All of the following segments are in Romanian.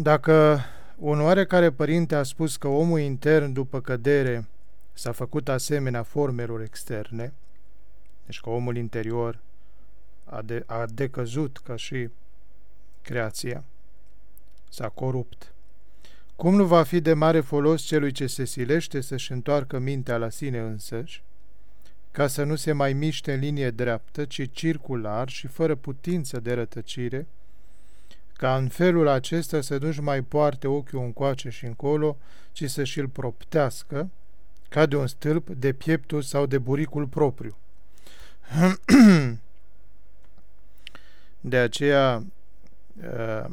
Dacă un oarecare părinte a spus că omul intern după cădere s-a făcut asemenea formelor externe, deci că omul interior a, de, a decăzut ca și creația, s-a corupt. Cum nu va fi de mare folos celui ce se silește să-și întoarcă mintea la sine însăși, ca să nu se mai miște în linie dreaptă, ci circular și fără putință de rătăcire, ca în felul acesta să nu-și mai poarte ochiul încoace și încolo, ci să și-l proptească, ca de un stâlp, de pieptul sau de buricul propriu. De aceea, uh,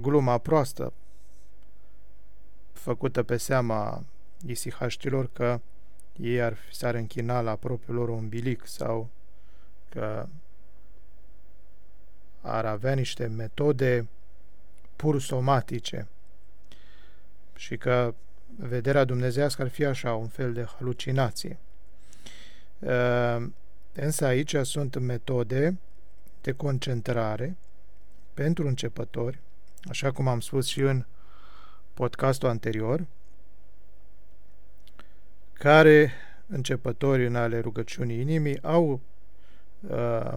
gluma proastă făcută pe seama isihaștilor că ei ar, s-ar închina la propriul lor umbilic sau că ar avea niște metode pur somatice și că vederea dumnezească ar fi așa, un fel de halucinație. Uh, însă aici sunt metode de concentrare pentru începători, așa cum am spus și în podcastul anterior, care începători în ale rugăciunii inimii au uh,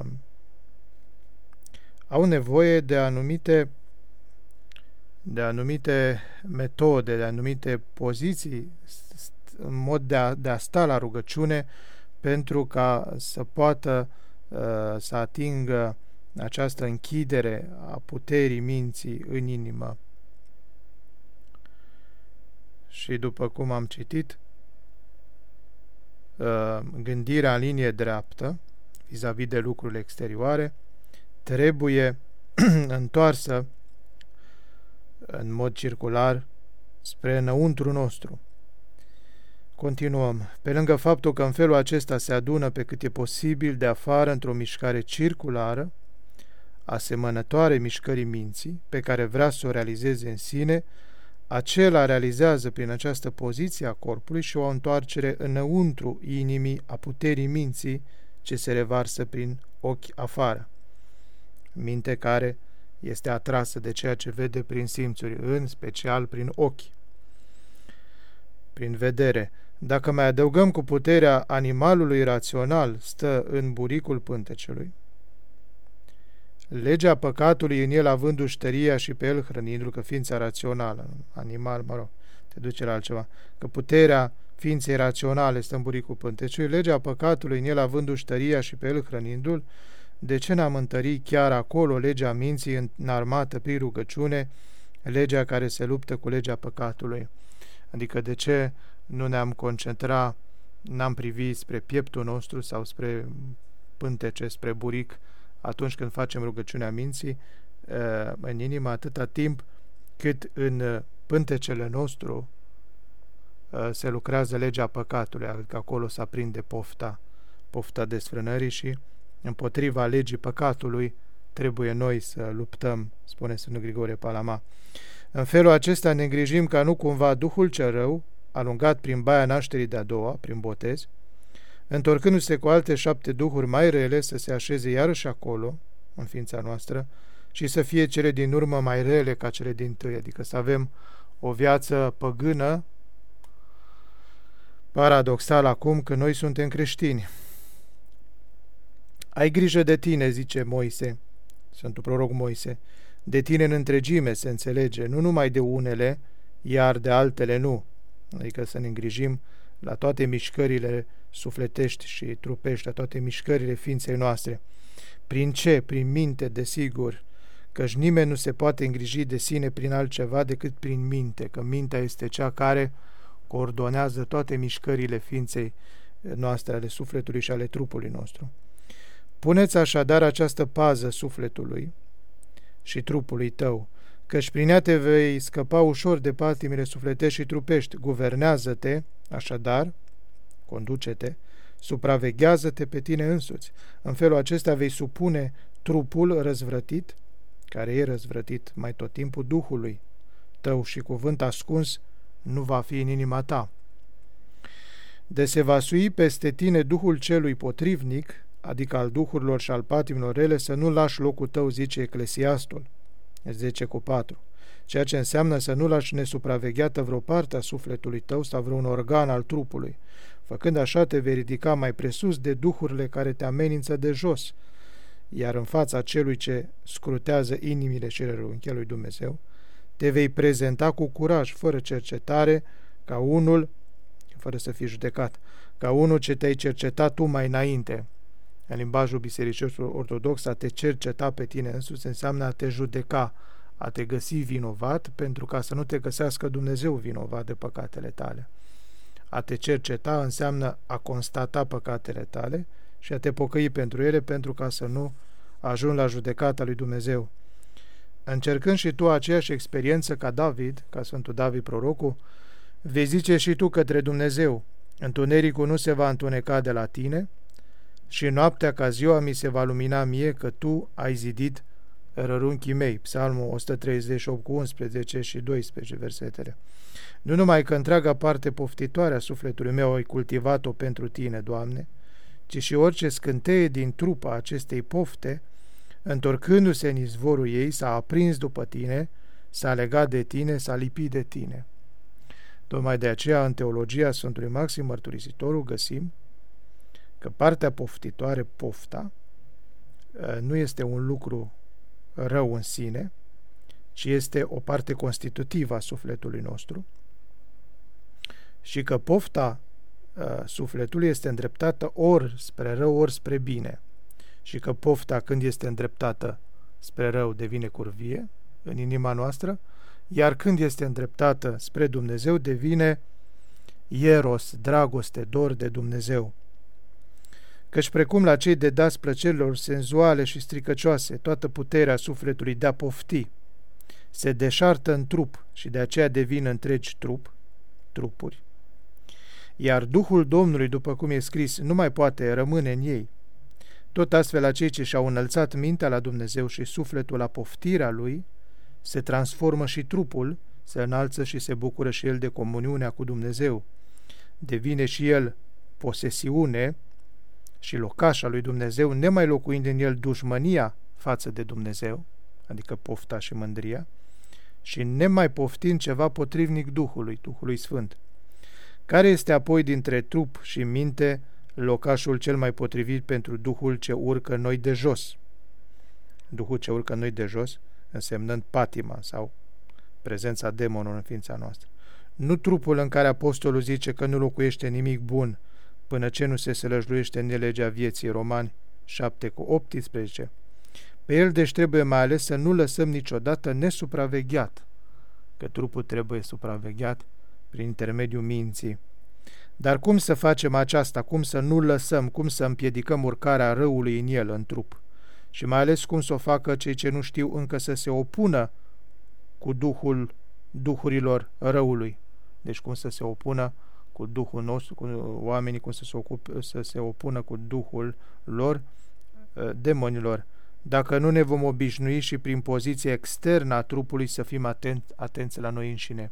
au nevoie de anumite de anumite metode, de anumite poziții, în mod de a, de a sta la rugăciune pentru ca să poată uh, să atingă această închidere a puterii minții în inimă. Și după cum am citit, uh, gândirea în linie dreaptă, vis-a-vis -vis de lucrurile exterioare, trebuie întoarsă în mod circular spre înăuntru nostru. Continuăm. Pe lângă faptul că în felul acesta se adună pe cât e posibil de afară într-o mișcare circulară, asemănătoare mișcării minții, pe care vrea să o realizeze în sine, acela realizează prin această poziție a corpului și o întoarcere înăuntru inimii a puterii minții ce se revarsă prin ochi afară. Minte care este atrasă de ceea ce vede prin simțuri, în special prin ochi, prin vedere. Dacă mai adăugăm cu puterea animalului rațional, stă în buricul pântecelui, legea păcatului în el avându-și tăria și pe el hrănindu-l, că ființa rațională, animal, mă rog, te duce la altceva, că puterea ființei raționale stă în buricul pânteciului, legea păcatului în el avându-și tăria și pe el hrănindu-l, de ce n-am întărit chiar acolo legea minții înarmată prin rugăciune, legea care se luptă cu legea păcatului? Adică de ce nu ne-am concentrat, n-am privit spre pieptul nostru sau spre pântece, spre buric, atunci când facem rugăciunea minții, în inimă atâta timp cât în pântecele nostru se lucrează legea păcatului, adică acolo se aprinde pofta, pofta desfrânării și împotriva legii păcatului trebuie noi să luptăm, spune Sfântul Grigore Palama. În felul acesta ne îngrijim ca nu cumva Duhul cel rău, alungat prin baia nașterii de-a doua, prin botez, întorcându-se cu alte șapte duhuri mai rele să se așeze iarăși acolo, în ființa noastră, și să fie cele din urmă mai rele ca cele din tâi, adică să avem o viață păgână, paradoxal acum că noi suntem creștini. Ai grijă de tine, zice Moise, Sfântul proroc Moise, de tine în întregime se înțelege, nu numai de unele, iar de altele nu. Adică să ne îngrijim la toate mișcările sufletești și trupești, la toate mișcările ființei noastre. Prin ce? Prin minte, desigur, căci nimeni nu se poate îngriji de sine prin altceva decât prin minte, că mintea este cea care coordonează toate mișcările ființei noastre, ale sufletului și ale trupului nostru. Puneți așadar această pază sufletului și trupului tău, căci prin ea te vei scăpa ușor de patimile sufletești și trupești. Guvernează-te, așadar, conduce-te, supraveghează-te pe tine însuți. În felul acesta vei supune trupul răzvrătit, care e răzvrătit mai tot timpul Duhului tău și cuvânt ascuns nu va fi în inima ta. De se va sui peste tine Duhul celui potrivnic, adică al duhurilor și al patimilor rele, să nu lași locul tău, zice Eclesiastul. 10 cu 4. Ceea ce înseamnă să nu lași nesupravegheată vreo parte a sufletului tău sau vreun organ al trupului. Făcând așa te vei ridica mai presus de duhurile care te amenință de jos, iar în fața celui ce scrutează inimile și rărunchea lui Dumnezeu, te vei prezenta cu curaj, fără cercetare, ca unul, fără să fii judecat, ca unul ce te-ai cercetat tu mai înainte. În limbajul bisericii ortodox, a te cerceta pe tine însuți înseamnă a te judeca, a te găsi vinovat, pentru ca să nu te găsească Dumnezeu vinovat de păcatele tale. A te cerceta înseamnă a constata păcatele tale și a te pocăi pentru ele, pentru ca să nu ajungi la judecata lui Dumnezeu. Încercând și tu aceeași experiență ca David, ca Sfântul David prorocul, vei zice și tu către Dumnezeu, întunericul nu se va întuneca de la tine și noaptea ca ziua mi se va lumina mie că tu ai zidit rărunchii mei. Psalmul 138 cu 11 și 12 versetele. Nu numai că întreaga parte poftitoare a sufletului meu ai cultivat-o pentru tine, Doamne, ci și orice scânteie din trupa acestei pofte, întorcându-se în izvorul ei, s-a aprins după tine, s-a legat de tine, s-a lipit de tine. Tocmai de aceea, în teologia Sfântului Maxim Mărturisitorul, găsim că partea poftitoare, pofta, ă, nu este un lucru rău în sine, ci este o parte constitutivă a sufletului nostru și că pofta uh, sufletului este îndreptată ori spre rău, ori spre bine și că pofta când este îndreptată spre rău devine curvie în inima noastră, iar când este îndreptată spre Dumnezeu devine ieros, dragoste, dor de Dumnezeu. Căci precum la cei de dați plăcerilor senzuale și stricăcioase, toată puterea sufletului de a pofti se deșartă în trup și de aceea devin întregi trup, trupuri, iar Duhul Domnului, după cum e scris, nu mai poate rămâne în ei. Tot astfel, acei ce și-au înălțat mintea la Dumnezeu și sufletul la poftirea Lui, se transformă și trupul, se înalță și se bucură și el de comuniunea cu Dumnezeu. Devine și el posesiune și locașa lui Dumnezeu, nemai locuind în el dușmănia față de Dumnezeu, adică pofta și mândria, și nemai poftind ceva potrivnic Duhului, Duhului Sfânt. Care este apoi dintre trup și minte locașul cel mai potrivit pentru Duhul ce urcă noi de jos? Duhul ce urcă noi de jos, însemnând patima sau prezența demonului în ființa noastră. Nu trupul în care apostolul zice că nu locuiește nimic bun până ce nu se sălăjluiește în legea vieții romani 7 cu 18. Pe el deci trebuie mai ales să nu lăsăm niciodată nesupravegheat, că trupul trebuie supravegheat prin intermediul minții. Dar cum să facem aceasta? Cum să nu lăsăm? Cum să împiedicăm urcarea răului în el, în trup? Și mai ales cum să o facă cei ce nu știu încă să se opună cu duhul duhurilor răului. Deci cum să se opună cu duhul nostru, cu oamenii, cum să se, ocupe, să se opună cu duhul lor, ă, demonilor. Dacă nu ne vom obișnui și prin poziție externă a trupului să fim atent, atenți la noi înșine.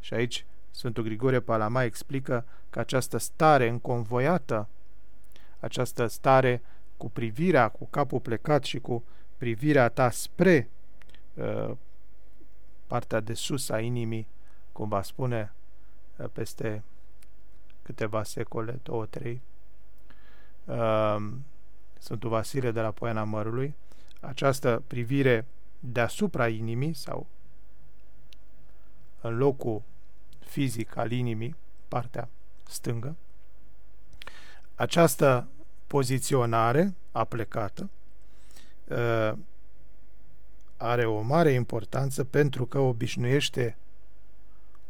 Și aici Sfântul Grigore Palama explică că această stare înconvoiată, această stare cu privirea, cu capul plecat și cu privirea ta spre uh, partea de sus a inimii, cum va spune uh, peste câteva secole, două, trei, uh, Sfântul Vasile de la Poiana Mărului, această privire deasupra inimii sau în locul fizic al inimii, partea stângă, această poziționare aplecată uh, are o mare importanță pentru că obișnuiește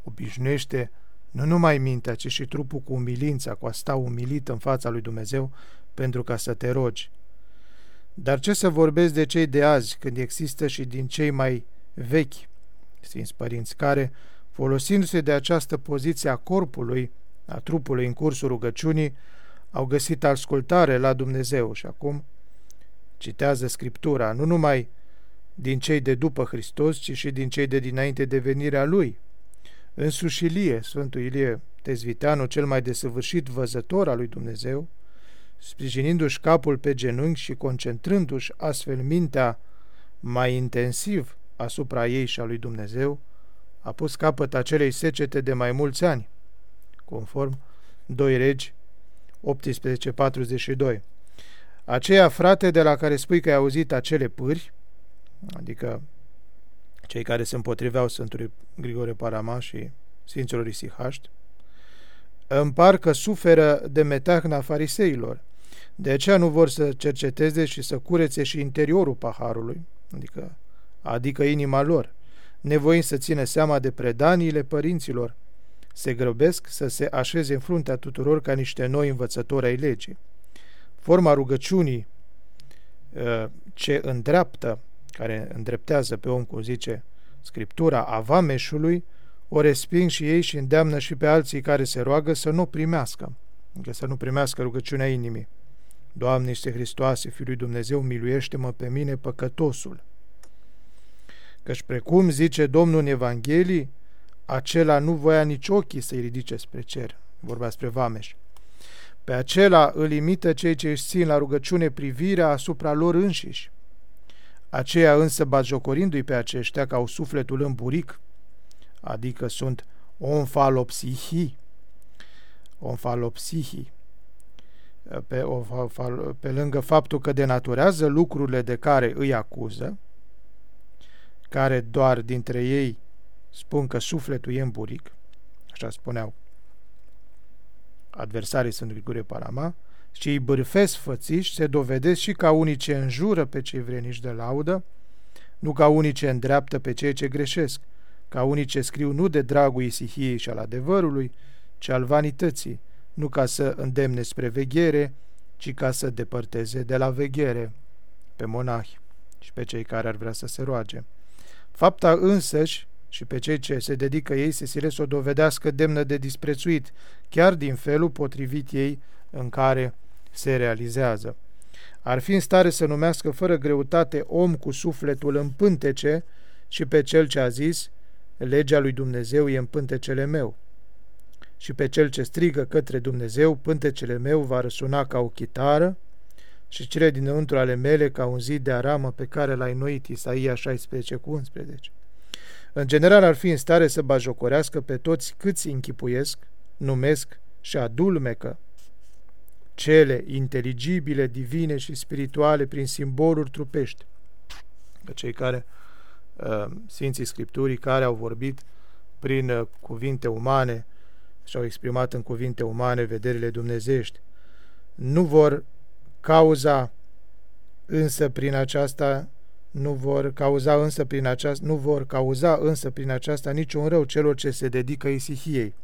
obișnuiește nu numai mintea, ci și trupul cu umilința, cu a sta umilit în fața lui Dumnezeu pentru ca să te rogi. Dar ce să vorbesc de cei de azi, când există și din cei mai vechi Sfinți Părinți, care, folosindu-se de această poziție a corpului, a trupului în cursul rugăciunii, au găsit ascultare la Dumnezeu și acum citează Scriptura, nu numai din cei de după Hristos, ci și din cei de dinainte de venirea Lui. Însuși Ilie, Sfântul Ilie Tezviteanu, cel mai desăvârșit văzător al lui Dumnezeu, sprijinindu-și capul pe genunchi și concentrându-și astfel mintea mai intensiv asupra ei și a lui Dumnezeu, a pus capăt acelei secete de mai mulți ani, conform 2 regi 1842. Aceea, frate, de la care spui că ai auzit acele pâri, adică cei care se împotriveau Sfântului Grigore Parama și Sfinților Isihaști, îmi par că suferă de metahna fariseilor. De aceea nu vor să cerceteze și să curețe și interiorul paharului, adică, adică inima lor, nevoind să țină seama de predaniile părinților, se grăbesc să se așeze în fruntea tuturor ca niște noi învățători ai legii. Forma rugăciunii ă, ce îndreaptă, care îndreptează pe om, cum zice Scriptura, a vameșului, o resping și ei și îndeamnă și pe alții care se roagă să nu primească, adică să nu primească rugăciunea inimii. Doamne, este Hristoase, Fiul lui Dumnezeu, miluiește-mă pe mine, păcătosul. Căci precum zice Domnul în Evanghelii, acela nu voia nici ochii să-i ridice spre cer. Vorbea spre Vameș. Pe acela îl imită cei ce își țin la rugăciune privirea asupra lor înșiși. Aceia însă, batjocorindu-i pe aceștia, că au sufletul în buric, adică sunt onfalopsihii, onfalopsihii, pe, pe lângă faptul că denaturează lucrurile de care îi acuză, care doar dintre ei spun că sufletul e în buric, așa spuneau adversarii sunt Grigore Parama, și îi bârfesc fățiși, se dovedesc și ca unii ce înjură pe cei vreniși de laudă, nu ca unii ce îndreaptă pe cei ce greșesc, ca unii ce scriu nu de dragul isihiei și al adevărului, ci al vanității, nu ca să îndemne spre veghere, ci ca să depărteze de la veghere pe monahi și pe cei care ar vrea să se roage. Fapta însăși și pe cei ce se dedică ei se sile să o dovedească demnă de disprețuit, chiar din felul potrivit ei în care se realizează. Ar fi în stare să numească fără greutate om cu sufletul în pântece și pe cel ce a zis, legea lui Dumnezeu e în pântecele meu. Și pe cel ce strigă către Dumnezeu, pântecele meu va răsuna ca o chitară și cele dinăuntru ale mele ca un zid de aramă pe care l-a înnoit Isaia 16 cu 11. În general ar fi în stare să bajocorească pe toți câți închipuiesc, numesc și adulmecă cele inteligibile, divine și spirituale prin simboluri trupești. Că cei care, uh, Sfinții Scripturii, care au vorbit prin uh, cuvinte umane și au exprimat în cuvinte umane vederile dumnezești, nu vor cauza însă prin aceasta nu vor cauza însă prin aceasta, nu vor cauza însă prin aceasta niciun rău celor ce se dedică isihiei.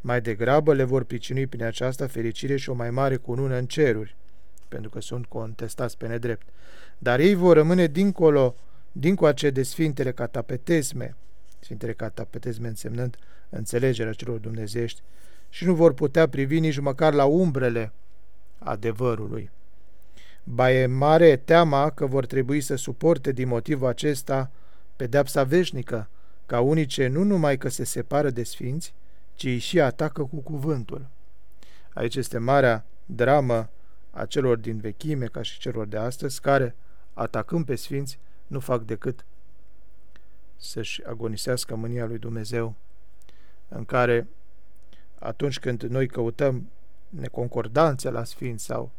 Mai degrabă le vor pricinui prin aceasta fericire și o mai mare cunună în ceruri, pentru că sunt contestați pe nedrept. Dar ei vor rămâne dincolo, dincoace de sfintele catapetesme, sfintele catapetesme însemnând înțelegerea celor dumnezești, și nu vor putea privi nici măcar la umbrele adevărului. Ba e mare teama că vor trebui să suporte din motivul acesta pedeapsa veșnică, ca unii ce nu numai că se separă de sfinți, ci îi și atacă cu cuvântul. Aici este marea dramă a celor din vechime ca și celor de astăzi, care, atacând pe sfinți, nu fac decât să-și agonisească mânia lui Dumnezeu, în care atunci când noi căutăm neconcordanțe la sfinți sau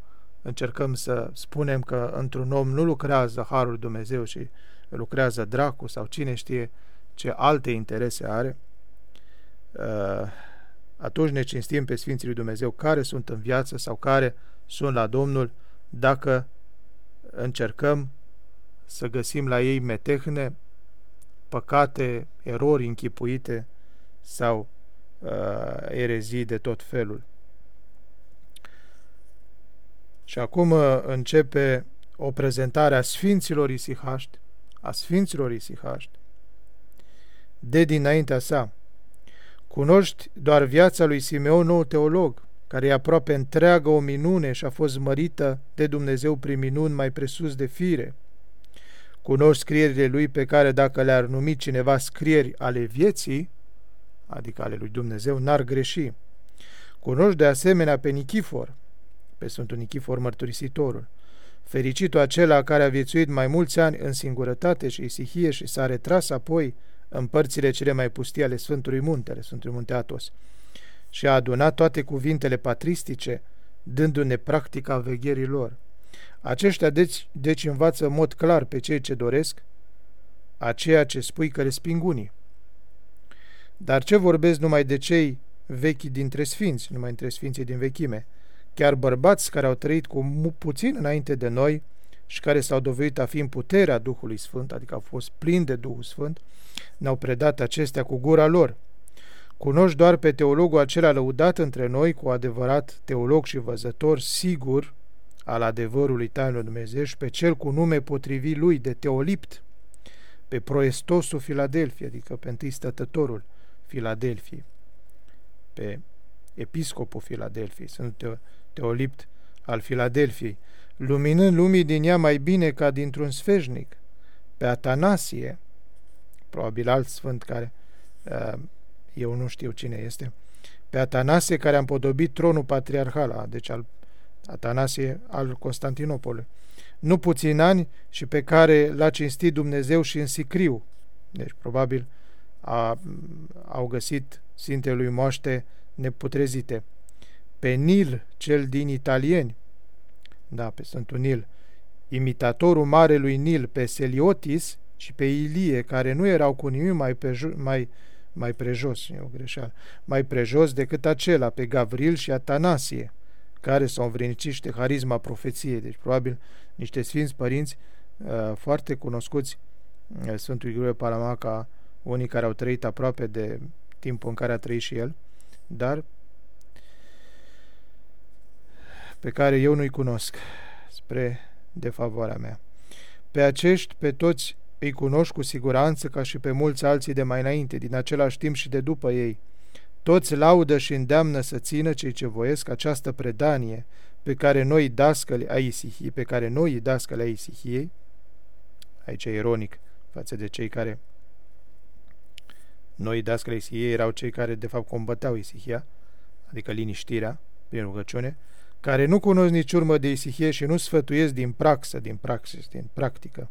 încercăm să spunem că într-un om nu lucrează Harul Dumnezeu și lucrează dracu sau cine știe ce alte interese are, uh, atunci ne cinstim pe Sfinții lui Dumnezeu care sunt în viață sau care sunt la Domnul dacă încercăm să găsim la ei metehne, păcate, erori închipuite sau uh, erezii de tot felul. Și acum uh, începe o prezentare a Sfinților Isihaști, a Sfinților Isihaști, de dinaintea sa. Cunoști doar viața lui Simeon, nou teolog, care e aproape întreagă o minune și a fost mărită de Dumnezeu prin minuni mai presus de fire. Cunoști scrierile lui pe care dacă le-ar numi cineva scrieri ale vieții, adică ale lui Dumnezeu, n-ar greși. Cunoști de asemenea pe Nichifor, pe Sfântul Nichifor Mărturisitorul, Fericitul acela care a viețuit mai mulți ani în singurătate și isihie și s-a retras apoi în părțile cele mai pustii ale Sfântului Muntele, Sfântului Munte Atos, și a adunat toate cuvintele patristice, dându-ne practica vegherii lor. Aceștia deci, deci învață în mod clar pe cei ce doresc, a ceea ce spui că resping unii. Dar ce vorbesc numai de cei vechi dintre sfinți, numai între sfinții din vechime, chiar bărbați care au trăit cu puțin înainte de noi și care s-au dovedit a fi în puterea Duhului Sfânt, adică au fost plini de Duhul Sfânt, ne-au predat acestea cu gura lor. Cunoști doar pe teologul acela lăudat între noi cu adevărat teolog și văzător sigur al adevărului tainului Dumnezeu și pe cel cu nume potrivit lui de teolipt, pe proestosul Filadelfia, adică pe întâi stătătorul Filadelfiei, pe episcopul Filadelfiei, sunt teolipt al Filadelfiei, luminând lumii din ea mai bine ca dintr-un sfeșnic, pe Atanasie, probabil alt sfânt care uh, eu nu știu cine este, pe Atanasie care a împodobit tronul patriarhal, deci al Atanasie al Constantinopolului, nu puțin ani și pe care l-a cinstit Dumnezeu și în sicriu. Deci probabil a, au găsit Sfintelui Moaște neputrezite. Pe Nil, cel din italieni, da, pe Sfântul Nil, imitatorul marelui Nil, pe Seliotis și pe Ilie, care nu erau cu nimic mai, pe, mai, mai prejos, e o greșeală, mai prejos decât acela, pe Gavril și Atanasie, care s-au învrinicit de harisma profeției. Deci, probabil, niște sfinți părinți uh, foarte cunoscuți uh, Sfântul Grigore Palama unii care au trăit aproape de timpul în care a trăit și el, dar pe care eu nu-i cunosc, spre defavoarea mea. Pe acești, pe toți îi cunoști cu siguranță ca și pe mulți alții de mai înainte, din același timp și de după ei. Toți laudă și îndeamnă să țină cei ce voiesc această predanie pe care noi dascăli a Isihii, pe care noi dascăli a Isihiei, aici e ironic față de cei care noi dascăli Isihiei erau cei care de fapt combăteau Isihia, adică liniștirea prin rugăciune, care nu cunosc nici urmă de isihie și nu sfătuiesc din praxă, din praxis, din practică,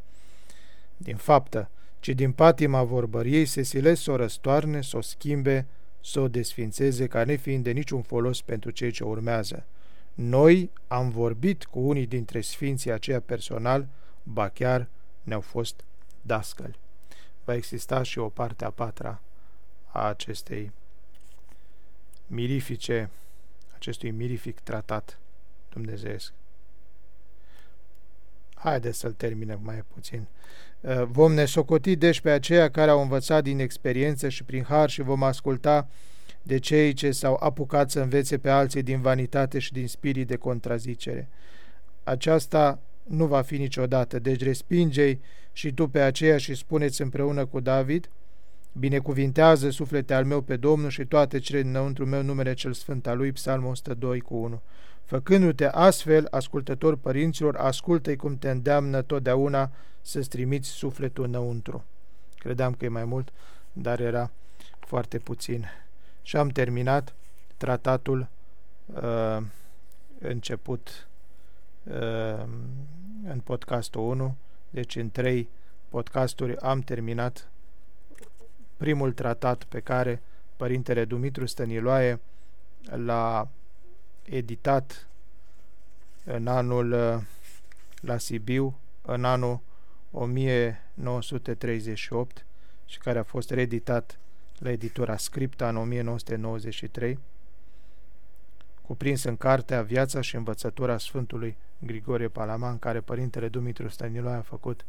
din faptă, ci din patima vorbăriei se silesc să o răstoarne, să o schimbe, să o desfințeze, ca nefiind de niciun folos pentru cei ce urmează. Noi am vorbit cu unii dintre sfinții aceia personal, ba chiar ne-au fost dascăli. Va exista și o parte a patra a acestei mirifice, acestui mirific tratat dumnezeesc. Haideți să-l terminăm mai puțin. Uh, vom ne socoti deci pe aceia care au învățat din experiență și prin har și vom asculta de cei ce s-au apucat să învețe pe alții din vanitate și din spirit de contrazicere. Aceasta nu va fi niciodată, deci respingei și tu pe aceea și spuneți împreună cu David, Binecuvintează suflete al meu pe Domnul și toate cele dinăuntru meu numele cel sfânt al lui, Psalmul 102 cu 1. Făcându-te astfel, ascultător părinților, ascultă-i cum te îndeamnă totdeauna să-ți trimiți sufletul înăuntru. Credeam că e mai mult, dar era foarte puțin. Și am terminat tratatul uh, început uh, în podcastul 1, deci în trei podcasturi am terminat primul tratat pe care Părintele Dumitru Stăniloae l-a editat în anul uh, la Sibiu, în anul 1938 și care a fost reeditat la editura Scripta în 1993, cuprins în cartea Viața și învățătura Sfântului Grigorie Palaman, în care Părintele Dumitru Stăniloae a făcut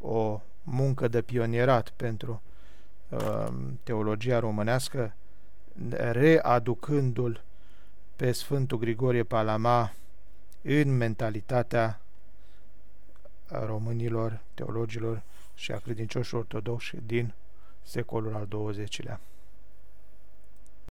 o muncă de pionierat pentru uh, teologia românească, readucându-l pe Sfântul Grigorie Palama în mentalitatea românilor, teologilor și a credincioșilor ortodoxi din secolul al XX-lea.